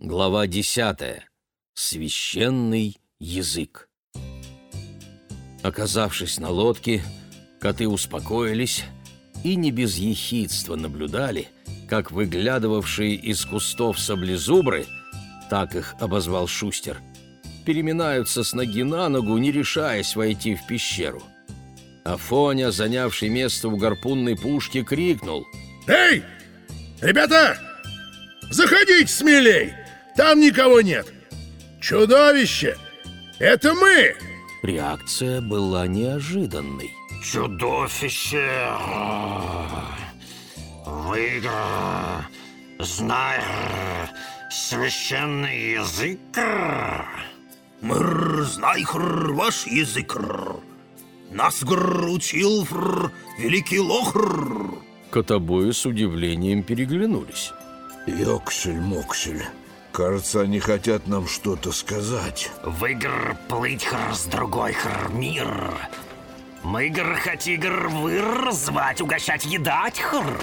Глава десятая. Священный язык. Оказавшись на лодке, коты успокоились и не без ехидства наблюдали, как выглядывавшие из кустов саблезубры, так их обозвал Шустер, переминаются с ноги на ногу, не решаясь войти в пещеру. Афоня, занявший место у гарпунной пушки, крикнул «Эй, ребята, заходите смелей! Там никого нет! Чудовище! Это мы!» Реакция была неожиданной. Чудовище! Выигр! Знай священный язык! Мр, знайхр, ваш язык. Нас гр учил фр, великий лохр. Котобои с удивлением переглянулись. Йоксель-моксель. Кажется, они хотят нам что-то сказать. Выигр плыть хр с другой хр мир. Мыгр хотигр выр звать угощать едать хр.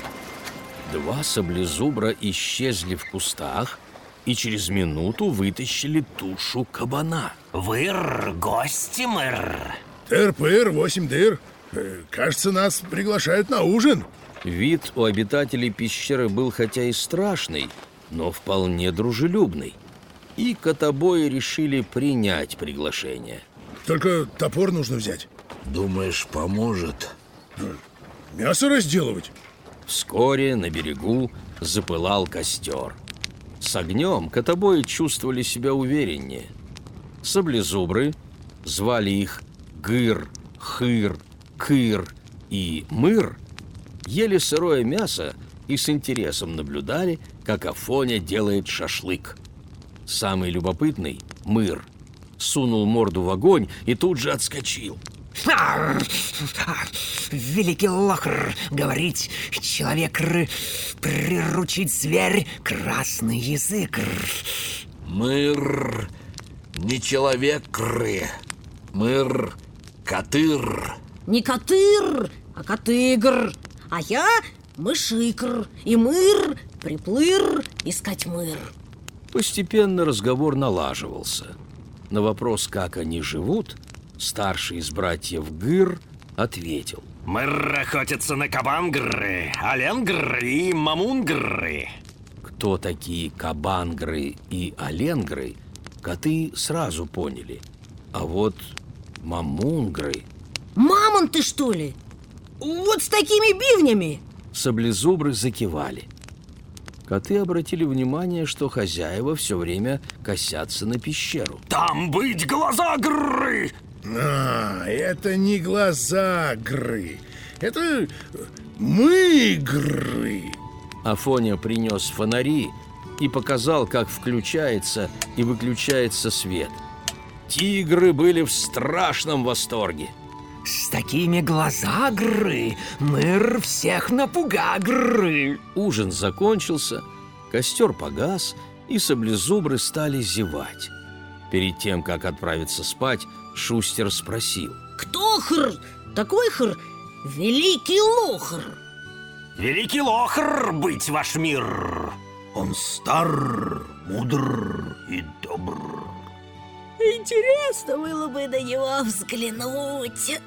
Два саблезубра исчезли в кустах и через минуту вытащили тушу кабана. Выр гости мыр. Тыр-пыр, восемь дыр. Э, Кажется, нас приглашают на ужин. Вид у обитателей пещеры был хотя и страшный, но вполне дружелюбный. И котобои решили принять приглашение. Только топор нужно взять. Думаешь, поможет? Мясо разделывать. Вскоре на берегу запылал костер. С огнем котобои чувствовали себя увереннее. Саблезубры, звали их Гыр, Хыр, Кыр и Мыр, ели сырое мясо и с интересом наблюдали, как Афоня делает шашлык. Самый любопытный, Мыр, сунул морду в огонь и тут же отскочил. Великий лохр, говорить человек р, приручить зверь красный язык. Мыр не человек ры. Мыр котыр. Не котыр, а котыгр. А я мышикр. И мыр, приплыр, искать мыр. Постепенно разговор налаживался. На вопрос, как они живут, старший из братьев Гыр ответил. Мыр охотятся на кабангры, оленгры и мамунгры. Кто такие кабангры и оленгры, коты сразу поняли. А вот мамунгры... Мамонты, что ли? Вот с такими бивнями. Саблезубры закивали. Коты обратили внимание, что хозяева все время косятся на пещеру. Там быть глаза гры! А, это не глаза гры. Это мы гры. Афоня принес фонари и показал, как включается и выключается свет. Тигры были в страшном восторге. С такими глаза гры мыр всех напуга гры. Ужин закончился, костер погас, и саблезубры стали зевать. Перед тем, как отправиться спать, Шустер спросил. Кто хр? Такой хр? Великий лохр. Великий лохр быть ваш мир. Он стар, мудр и интересно было бы на него взглянуть.